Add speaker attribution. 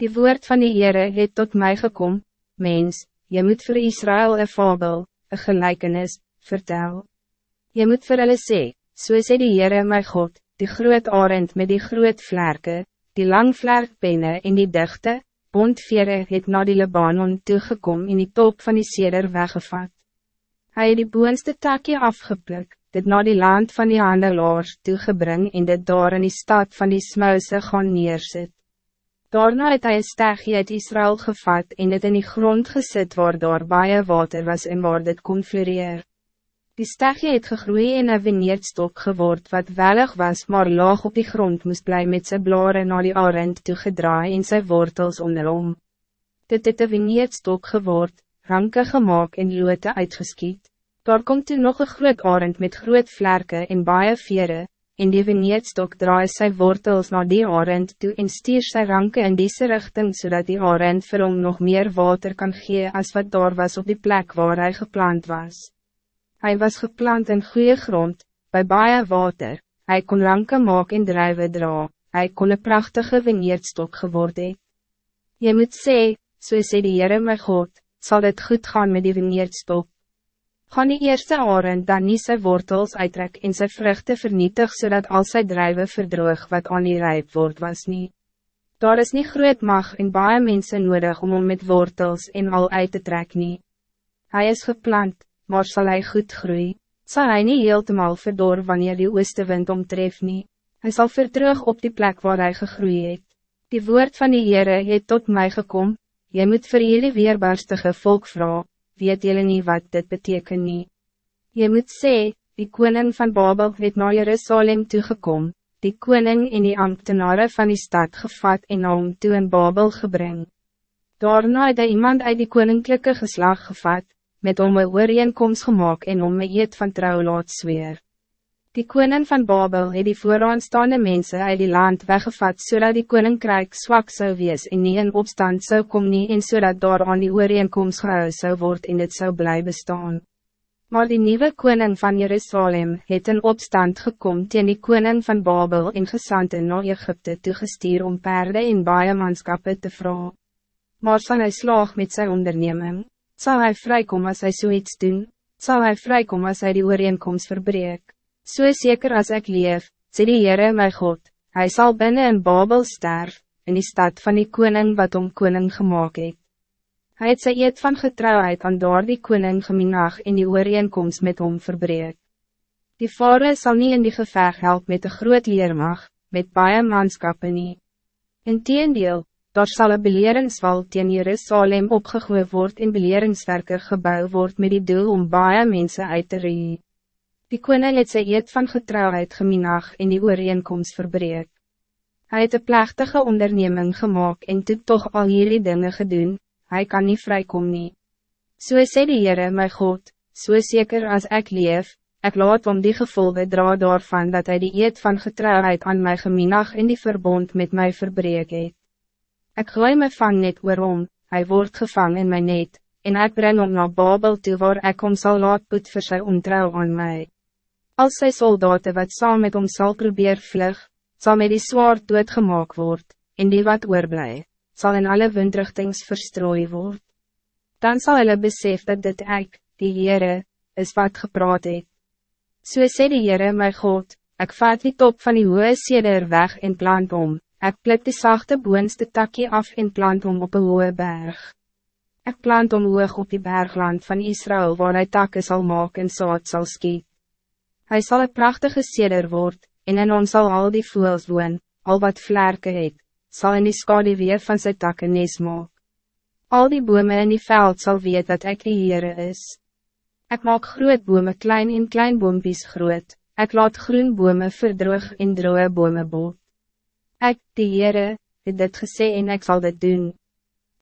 Speaker 1: Die woord van die Heere het tot mij gekom, mens, je moet voor Israël een fabel, een gelijkenis, vertel. Je moet voor hulle sê, so sê die Heere my God, die groot arend met die groot vlerke, die lang vlerkpenne en die dichte, bondvere het na die Libanon toegekom en die top van die seder weggevat. Hij het die boonste takje afgeplukt, dit na die land van die handelaars toegebring en dit daar in die stad van die smuise gaan neersit. Daarna het hy een stegje uit Israël gevat en het in die grond gezet waar daar baie water was en waar dit kon floreer. Die stegje het gegroeid in een veneerdstok geword wat welig was maar laag op die grond moest blij met zijn blaren naar die arend toegedraai en zijn wortels onderom. Dit het een veneerdstok geword, ranke gemaakt en loote uitgeskiet. Daar komt toen nog een groot arend met groot vlerken en baie vere, en die veneetstok draai sy wortels naar die arend toe en stuur sy ranke in deze richting zodat die arend vir hom nog meer water kan gee als wat daar was op die plek waar hij geplant was. Hij was geplant in goede grond, bij baie water, hij kon ranke maak en drijven dra, hij kon een prachtige veneetstok geworden. Je moet sê, so sê die Heere my God, zal het goed gaan met die veneetstok gaan die eerste arend dan niet zijn wortels uittrek en zijn vruchten vernietig zodat al zijn drijven verdroog wat aan die rijp wordt was niet. Daar is niet groot mag en baie mensen nodig om om met wortels en al uit te trek nie. Hij is geplant, maar zal hij goed groeien? Zal hij niet heeltemal verdor wanneer die oostewind omtref nie? Hij zal verdrug op die plek waar hij gegroeid het. Die woord van die Heere het tot mij gekomen. Je moet vir jullie weerbarstige volk vragen weet jullie niet wat dit betekent nie. Je moet sê, die koning van Babel het naar Jerusalem toegekom, die koning en die ambtenaren van die stad gevat en om toe in Babel gebring. Daarna het hy iemand uit die koninklijke geslag gevat, met om een ooreenkomst gemaakt en om een eed van trouw laat zweer. Die koning van Babel het die vooraanstaande mensen uit die land weggevat zodat die koninkrijk zwak zou wees en nie in opstand zou kom nie en zodat so daar aan die ooreenkomst gehou zou word en het zou blijven staan. Maar die nieuwe koning van Jerusalem het in opstand gekom teen die koning van Babel en gesante na Egypte toegestuur om perde en baie manskappe te vragen. Maar zal hij slaag met zijn onderneming? Zal hij vrijkomen als hij zoiets so doen? Zal hij vrijkomen als hij die ooreenkomst verbreekt? So zeker als ik leef, sê die Heere my God, hij zal binnen in Babel sterf, in die stad van die koning wat om koning gemaakt het. Hy het sy eed van getrouwheid aan door die koning geminag in die ooreenkomst met hom verbreek. Die vare zal niet in die geveg help met de groot leermag, met baie manskappe nie. In teendeel, daar sal een beleringswal teen Jerusalem opgegooi word en beleringswerker gebouw word met die doel om baie mensen uit te ree. Die koning het sy eed van getrouwheid geminag en die ooreenkomst verbreek. Hij het een plechtige onderneming gemaakt en toe toch al hierdie dinge gedoen, hij kan niet vrijkom nie. So sê die Heere my God, so zeker als ik leef, ik laat om die gevolgen dra daarvan dat hij die eed van getrouwheid aan mij geminag in die verbond met mij verbreek het. Ek gooi my vang net oorom, hy word gevang in my net, en ik breng om naar Babel toe waar ek om sal laat put vir sy ontrouw aan mij. Als sy soldaten wat saam met hom sal probeer vlug, zal met die zwaard doodgemaak word, en die wat oorblij, zal in alle windrichtings verstrooi word. Dan zal hulle besef dat dit ek, die Heere, is wat gepraat het. So sê die Heere my God, ik vat die top van die hoge seder weg en plant om, ik pluk die zachte boonste takje af en plant om op een hoge berg. Ik plant om hoog op die bergland van Israël waar hij takken zal maken en saad zal skiet. Hij zal een prachtige seder word, en in ons zal al die voels woon, al wat vlerke het, zal in die skade weer van sy takke nees maak. Al die bome in die veld zal weet dat ik die Heere is. Ik maak groot bome klein en klein boompies groot, ik laat groen bome verdroog en droge bome bot. Ik, die Heere, het dit gesê en ik zal dit doen.